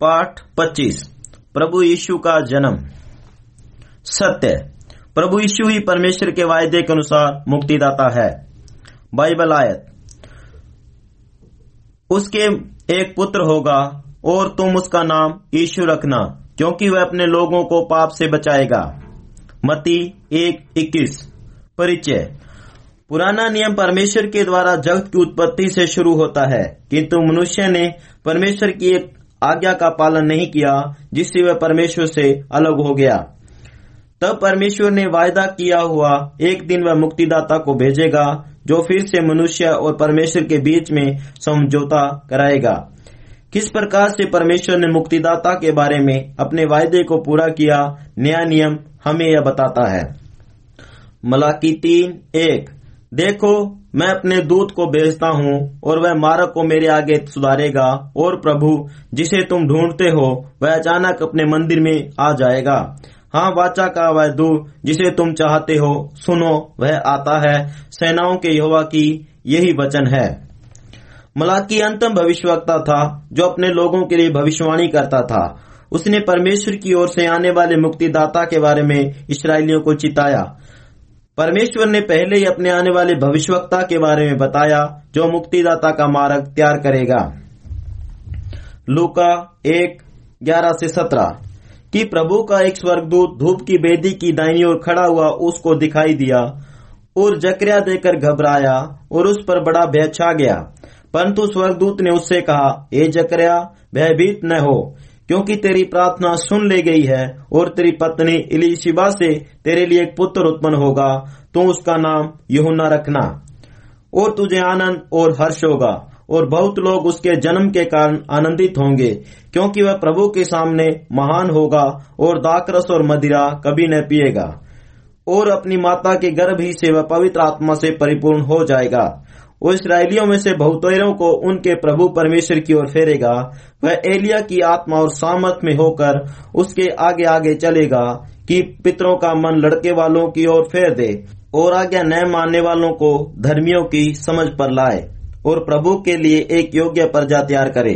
पाठ 25 प्रभु यीशु का जन्म। सत्य। प्रभु यीशु ही परमेश्वर के वायदे के अनुसार मुक्तिदाता है। बाइबल आयत। उसके एक पुत्र होगा और तुम उसका नाम यीशु रखना, क्योंकि वह अपने लोगों को पाप से बचाएगा। मती एक, इक्कीस। परिचय। पुराना नियम परमेश्वर के द्वारा जगत की उत्पत्ति से शुरू होता है, किंतु मनुष्य ने परमेश्वर की एक आज्ञा का पालन नहीं किया, जिससे वह परमेश्वर से अलग हो गया। तब परमेश्वर ने वायदा किया हुआ, एक दिन वह मुक्तिदाता को भेजेगा, जो फिर से मनुष्य और परमेश्वर के बीच में समझौता कराएगा। किस प्रकार से परमेश्वर ने मुक्तिदाता के बारे में अपने वायदे को पूरा किया, नया नियम हमें यह बताता है। मलाकी तीन, एक। देखो मैं अपने दूत को भेजता हूँ और वह मारक को मेरे आगे सुधारेगा। और प्रभु, जिसे तुम ढूंढते हो, वह अचानक अपने मंदिर में आ जाएगा। हाँ वाचा का वह दूत, जिसे तुम चाहते हो, सुनो, वह आता है। सेनाओं के युवा की यही वचन है। मलाकी अंतम भविष्यवक्ता था, जो अपने लोगों के लिए भविष्यवाणी करता था। उसने परमेश्वर की ओर से आने वाले मुक्तिदाता के बारे में इसराइलियों को चिताया। परमेश्वर ने पहले ही अपने आने वाले भविष्यवक्ता के बारे में बताया, जो मुक्तिदाता का मार्ग तैयार करेगा। लूका एक, ग्यारह से सत्रह। कि प्रभु का एक स्वर्गदूत धूप की बेदी की दाईनी ओर खड़ा हुआ उसको दिखाई दिया और जकरिया देकर घबराया और उस पर बड़ा भय छा गया। परंतु स्वर्गदूत ने उससे कहा ए जकरिया, भयभीत न हो। क्योंकि तेरी प्रार्थना सुन ले गई है और तेरी पत्नी इलिशिबा से तेरे लिए एक पुत्र उत्पन्न होगा, तू उसका नाम यहुना रखना। और तुझे आनंद और हर्ष होगा, और बहुत लोग उसके जन्म के कारण आनंदित होंगे, क्योंकि वह प्रभु के सामने महान होगा और दाकरस और मदिरा कभी न पिएगा। और अपनी माता के गर्भ ही से वह पवित्र आत्मा से परिपूर्ण हो जाएगा। वो इसराइलियों में से बहुतेरों को उनके प्रभु परमेश्वर की ओर फेरेगा। वह एलिया की आत्मा और सामर्थ में होकर उसके आगे आगे चलेगा कि पितरों का मन लड़के वालों की ओर फेर दे और आज्ञा न मानने वालों को धर्मियों की समझ पर लाए और प्रभु के लिए एक योग्य प्रजा तैयार करे।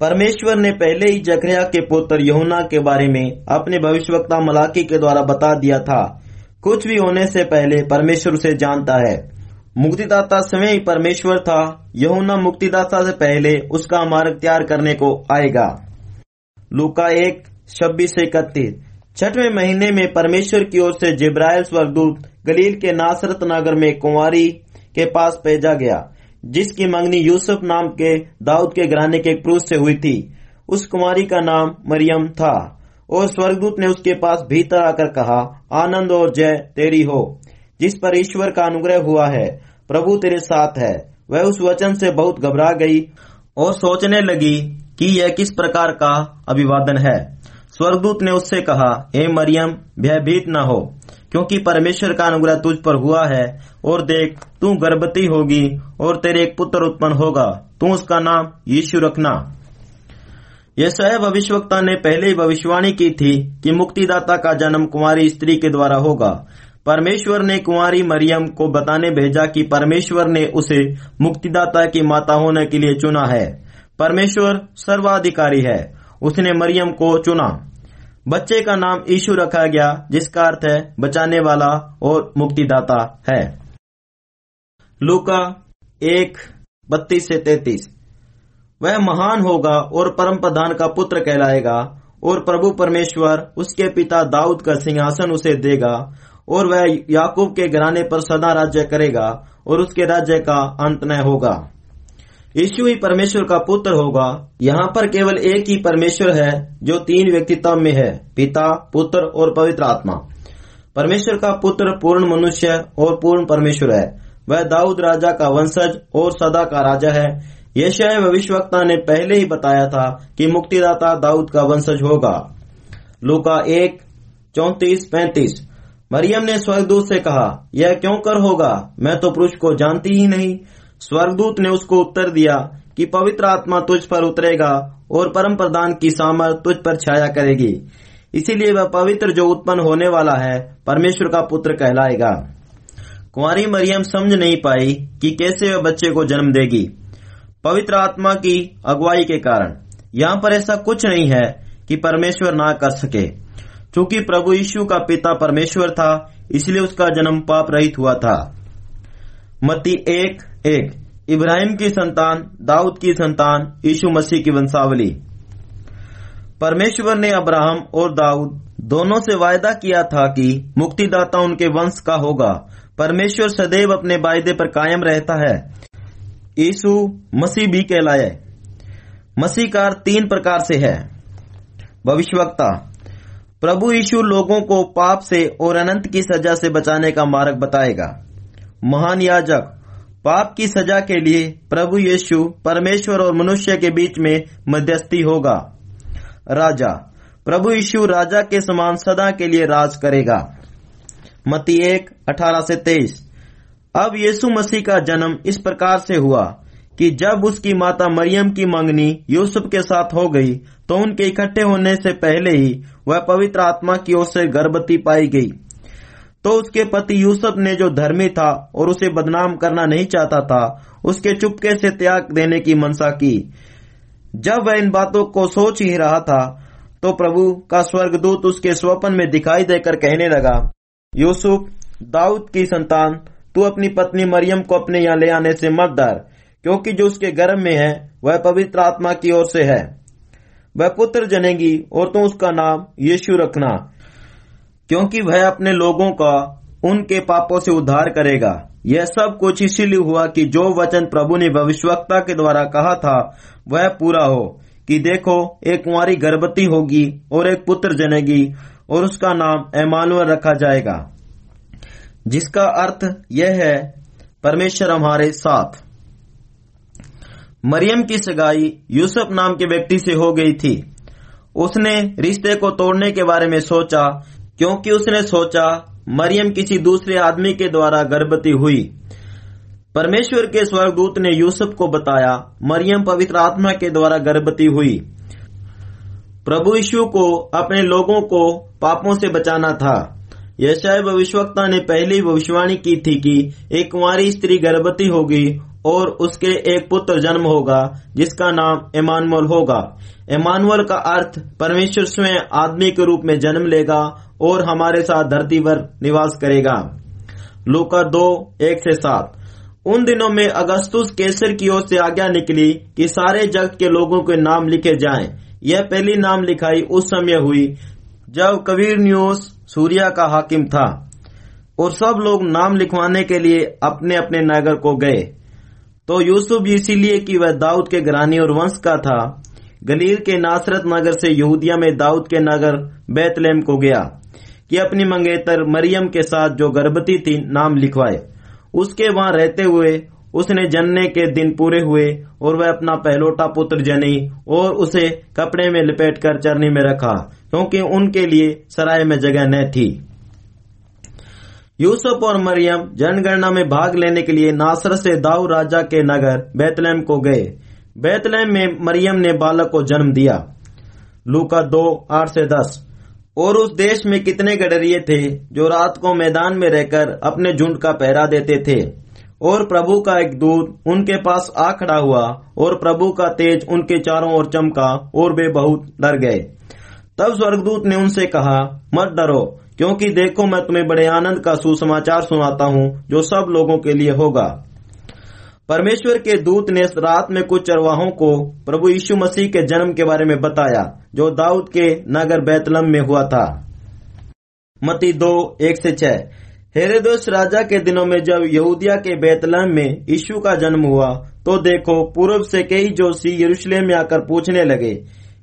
परमेश्वर ने पहले ही जकरिया के पुत्र यहुना के बारे में अपने भविष्यवक्ता मलाकी के द्वारा बता दिया था। कुछ भी होने से पहले परमेश्वर उसे जानता है। मुक्तिदाता स्वयं परमेश्वर था। यहुना मुक्तिदाता से पहले उसका मार्ग तैयार करने को आएगा। लुका एक, छब्बीस से इकतीस। छठवें महीने में परमेश्वर की ओर से जिब्राइल स्वर्गदूत गलील के नासरत नगर में कुंवारी के पास भेजा गया, जिसकी मंगनी यूसुफ नाम के दाऊद के घराने के पुरुष से हुई थी। उस कुमारी का नाम मरियम था। और स्वर्गदूत ने उसके पास भीतर आकर कहा, आनंद और जय तेरी हो। जिस पर ईश्वर का अनुग्रह हुआ है, प्रभु तेरे साथ है। वह उस वचन से बहुत घबरा गई और सोचने लगी कि यह किस प्रकार का अभिवादन है। स्वर्गदूत ने उससे कहा, हे मरियम, भयभीत न हो, क्योंकि परमेश्वर का अनुग्रह तुझ पर हुआ है और देख, तू गर्भवती होगी और तेरे एक पुत्र उत्पन्न होगा। तू उसका नाम यीशु रखना। यह सह भविष्यवक्ता ने पहले ही भविष्यवाणी की थी कि मुक्तिदाता का जन्म कुमारी स्त्री के द्वारा होगा। परमेश्वर ने कुंवारी मरियम को बताने भेजा कि परमेश्वर ने उसे मुक्तिदाता की माता होने के लिए चुना है। परमेश्वर सर्वाधिकारी है। उसने मरियम को चुना। बच्चे का नाम ईशु रखा गया, जिसका अर्थ है बचाने वाला और मुक्तिदाता है। लूका एक, बत्तीस से तैतीस। वह महान होगा और परम प्रधान का पुत्र कहलाएगा, और प्रभु परमेश्वर उसके पिता दाऊद का सिंहासन उसे देगा और वह याकूब के घराने पर सदा राज्य करेगा और उसके राज्य का अंत न होगा। यीशु ही परमेश्वर का पुत्र होगा। यहाँ पर केवल एक ही परमेश्वर है, जो तीन व्यक्तित्व में है, पिता, पुत्र और पवित्र आत्मा। परमेश्वर का पुत्र पूर्ण मनुष्य और पूर्ण परमेश्वर है। वह दाऊद राजा का वंशज और सदा का राजा है। यशय भविष्यवक्ता ने पहले ही बताया था कि मुक्तिदाता दाऊद का वंशज होगा। लूका एक, चौतीस, पैंतीस। मरियम ने स्वर्गदूत से कहा, यह क्यों कर होगा? मैं तो पुरुष को जानती ही नहीं। स्वर्गदूत ने उसको उत्तर दिया कि पवित्र आत्मा तुझ पर उतरेगा और परम प्रदान की सामर्थ तुझ पर छाया करेगी। इसीलिए वह पवित्र जो उत्पन्न होने वाला है, परमेश्वर का पुत्र कहलाएगा। कुंवारी मरियम समझ नहीं पाई कि कैसे वह बच्चे को जन्म देगी। पवित्र आत्मा की अगुवाई के कारण। यहाँ पर ऐसा कुछ नहीं है कि परमेश्वर ना कर सके। क्योंकि प्रभु यीशु का पिता परमेश्वर था, इसलिए उसका जन्म पाप रहित हुआ था। मती एक एक। इब्राहिम की संतान, दाऊद की संतान, यीशु मसीह की वंशावली। परमेश्वर ने अब्राहम और दाऊद दोनों से वायदा किया था कि मुक्तिदाता उनके वंश का होगा। परमेश्वर सदैव अपने वायदे पर कायम रहता है। यीशु मसीह भी कहलाए। मसीह कार तीन प्रकार से है। भविष्यवक्ता। प्रभु यीशु लोगों को पाप से और अनंत की सजा से बचाने का मार्ग बताएगा। महान याजक, पाप की सजा के लिए प्रभु यीशु परमेश्वर और मनुष्य के बीच में मध्यस्थी होगा। राजा, प्रभु यीशु राजा के समान सदा के लिए राज करेगा। मती एक, अठारह से तेईस। अब यीशु मसीह का जन्म इस प्रकार से हुआ। कि जब उसकी माता मरियम की मंगनी यूसुफ के साथ हो गई तो उनके इकट्ठे होने से पहले ही वह पवित्र आत्मा की ओर से गर्भवती पाई गई। तो उसके पति यूसुफ ने जो धर्मी था और उसे बदनाम करना नहीं चाहता था, उसके चुपके से त्याग देने की मनसा की। जब वह इन बातों को सोच ही रहा था तो प्रभु का स्वर्गदूत उसके स्वपन में दिखाई देकर कहने लगा, यूसुफ, दाऊद की संतान, तू अपनी पत्नी मरियम को अपने यहाँ ले आने से मत डर। क्योंकि जो उसके गर्भ में है, वह पवित्र आत्मा की ओर से है। वह पुत्र जनेगी, और तू उसका नाम यीशु रखना, क्योंकि वह अपने लोगों का, उनके पापों से उद्धार करेगा। यह सब कुछ इसीलिए हुआ कि जो वचन प्रभु ने भविष्यवक्ता के द्वारा कहा था, वह पूरा हो। कि देखो, एक कुंवारी गर्भवती होगी, और एक पुत्र जनेगी, और उसका नाम एमानुअल रखा जाएगा। जिसका अर्थ यह है, परमेश्वर हमारे साथ। मरियम की सगाई यूसुफ नाम के व्यक्ति से हो गई थी। उसने रिश्ते को तोड़ने के बारे में सोचा, क्योंकि उसने सोचा मरियम किसी दूसरे आदमी के द्वारा गर्भवती हुई। परमेश्वर के स्वर्गदूत ने यूसुफ को बताया, मरियम पवित्र आत्मा के द्वारा गर्भवती हुई। प्रभु यीशु को, अपने लोगों को पापों से बचाना था। यशाय भविष्यवक्ता ने पहली भविष्यवाणी की थी कि एक कुंवारी स्त्री गर्भवती होगी और उसके एक पुत्र जन्म होगा, जिसका नाम इमानुअल होगा। इमानुअल का अर्थ, परमेश्वर स्वयं आदमी के रूप में जन्म लेगा और हमारे साथ धरती पर निवास करेगा। लूका दो, एक से सात। उन दिनों में अगस्तुस केसर की ओर से आज्ञा निकली कि सारे जगत के लोगों के नाम लिखे जाएँ। यह पहली नाम लिखाई उस समय हुई, जब कबीर न्यूज़ सूर्या का हाकिम था। और सब लोग नाम लिखवाने के लिए अपने अपने नगर को गए। तो यूसुफ इसीलिए कि वह दाऊद के घरानी और वंश का था। गलील के नासरत नगर से यहूदिया में दाऊद के नगर बैतलेम को गया कि अपनी मंगेतर मरियम के साथ जो गर्भवती थी, नाम लिखवाए। उसके वहाँ रहते हुए, उसने जनने के दिन पूरे हुए और वह अपना पहलोटा पुत्र जनी और उसे कपड़े में लिपेट कर चरनी में रखा, क्योंकि उनके लिए सराय में जगह न थी। यूसुफ और मरियम जनगणना में भाग लेने के लिए नासर से दाऊ राजा के नगर बैतलैम को गए। बैतलैम में मरियम ने बालक को जन्म दिया। लूका दो, आठ से दस। और उस देश में कितने गडरिये थे जो रात को मैदान में रहकर अपने झुंड का पहरा देते थे? और प्रभु का एक दूत उनके पास आ खड़ा हुआ और प्रभु का तेज उनके चारों ओर चमका और वे बहुत डर गए। तब स्वर्गदूत ने उनसे कहा, मत डरो। क्योंकि देखो मैं तुम्हें बड़े आनंद का सुसमाचार सुनाता हूँ, जो सब लोगों के लिए होगा। परमेश्वर के दूत ने रात में कुछ चरवाहों को प्रभु यीशु मसीह के जन्म के बारे में बताया, जो दाऊद के नगर बैतलम में हुआ था। मती दो, एक से छह। हेरेदोस राजा के दिनों में जब यहूदिया के बैतलम में यीशु का जन्म हुआ तो देखो पूर्व से कई जोशी यरूशलेम में आकर पूछने लगे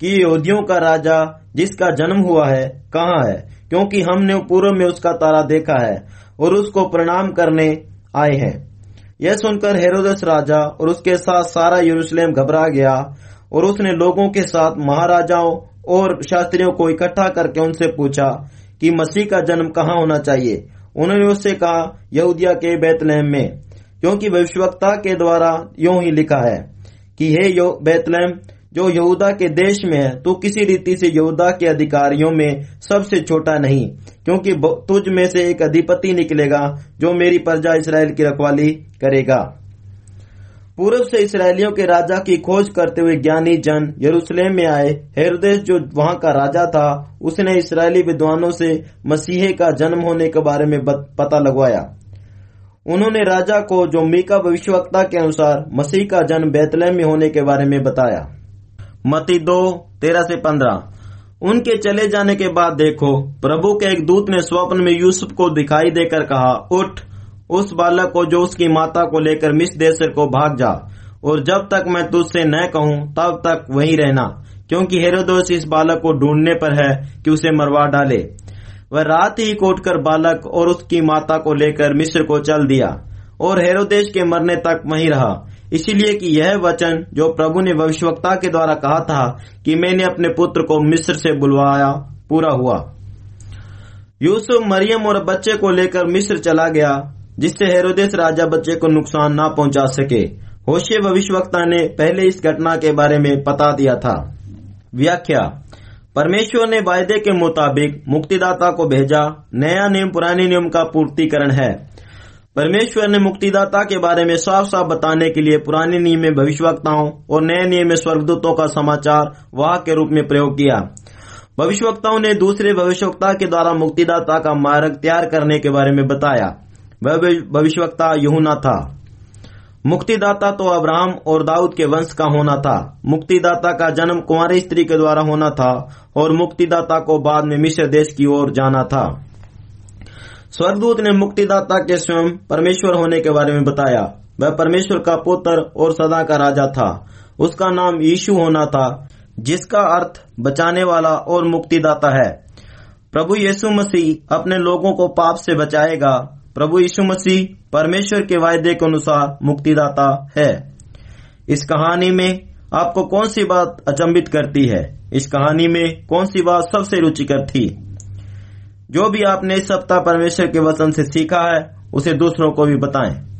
कि यहूदियों का राजा जिसका जन्म हुआ है, कहाँ है? क्योंकि हमने पूर्व में उसका तारा देखा है और उसको प्रणाम करने आए हैं। यह सुनकर हेरोदस राजा और उसके साथ सारा यरूशलेम घबरा गया और उसने लोगों के साथ महाराजाओं और शास्त्रियों को इकट्ठा करके उनसे पूछा कि मसीह का जन्म कहाँ होना चाहिए। उन्होंने उससे कहा, यहूदिया के बैतलहम में, क्योंकि भविष्यवक्ता के द्वारा यूँ ही लिखा है कि हे बैतलहम जो यहूदा के देश में है, तू किसी रीति से यहूदा के अधिकारियों में सबसे छोटा नहीं, क्योंकि तुझ में से एक अधिपति निकलेगा, जो मेरी प्रजा इसराइल की रखवाली करेगा। पूर्व से इसराइलियों के राजा की खोज करते हुए ज्ञानी जन यरूशलेम में आए। हेरोदेश जो वहाँ का राजा था, उसने इसराइली विद्वानों से मसीहे का जन्म होने के बारे में पता लगवाया। उन्होंने राजा को जो मीका भविष्यवक्ता के अनुसार मसीह का जन्म बैतलहम में होने के बारे में बताया। मती दो, तेरह से पंद्रह। उनके चले जाने के बाद देखो, प्रभु के एक दूत ने स्वप्न में यूसुफ को दिखाई देकर कहा, उठ। उस बालक को जो उसकी माता को लेकर मिस देश को भाग जा। और जब तक मैं तुझसे न कहूँ, तब तक वहीं रहना, क्योंकि हेरोदोस इस बालक को ढूँढने पर है कि उसे मरवा डाले। वह रात ही कोटकर बालक और उसकी माता को लेकर मिस्र को चल दिया, और हेरोदेश के मरने तक वहीं रहा। इसीलिए कि यह वचन जो प्रभु ने भविष्यवक्ता के द्वारा कहा था कि मैंने अपने पुत्र को मिस्र से बुलवाया, पूरा हुआ। यूसुफ, मरियम और बच्चे को लेकर मिस्र चला गया, जिससे हेरोदेस राजा बच्चे को नुकसान न पहुँचा सके। होशे भविष्यवक्ता ने पहले इस घटना के बारे में बता दिया था। व्याख्या, परमेश्वर ने वायदे के मुताबिक मुक्तिदाता को भेजा, नया नियम, पुराने नियम का पूर्तिकरण है। परमेश्वर ने मुक्तिदाता के बारे में साफ़ साफ़ बताने के लिए पुराने नियम में भविष्यवक्ताओं और नए नियम में स्वर्गदूतों का समाचार वाह के रूप में प्रयोग किया। भविष्यवक्ताओं ने दूसरे भविष्यवक्ता के द्वारा मुक्तिदाता का मार्ग तैयार करने के बारे में बताया। वह भविष्यवक्ता यहुना था। मुक्तिदाता तो अब्राहम और दाऊद के वंश का होना था। मुक्तिदाता का जन्म कुंवारी स्त्री के द्वारा होना था और मुक्तिदाता को बाद में मिश्र देश की ओर जाना था। स्वर्गदूत ने मुक्तिदाता के स्वयं परमेश्वर होने के बारे में बताया। वह परमेश्वर का पुत्र और सदा का राजा था। उसका नाम यीशु होना था, जिसका अर्थ बचाने वाला और मुक्तिदाता है। प्रभु यीशु मसीह अपने लोगों को पाप से बचाएगा। प्रभु यीशु मसीह परमेश्वर के वायदे के अनुसार मुक्तिदाता है। इस कहानी में आपको कौन सी बात अचंबित करती है? इस कहानी में कौन सी बात सबसे रुचिकर थी? जो भी आपने इस सप्ताह परमेश्वर के वचन से सीखा है, उसे दूसरों को भी बताएँ।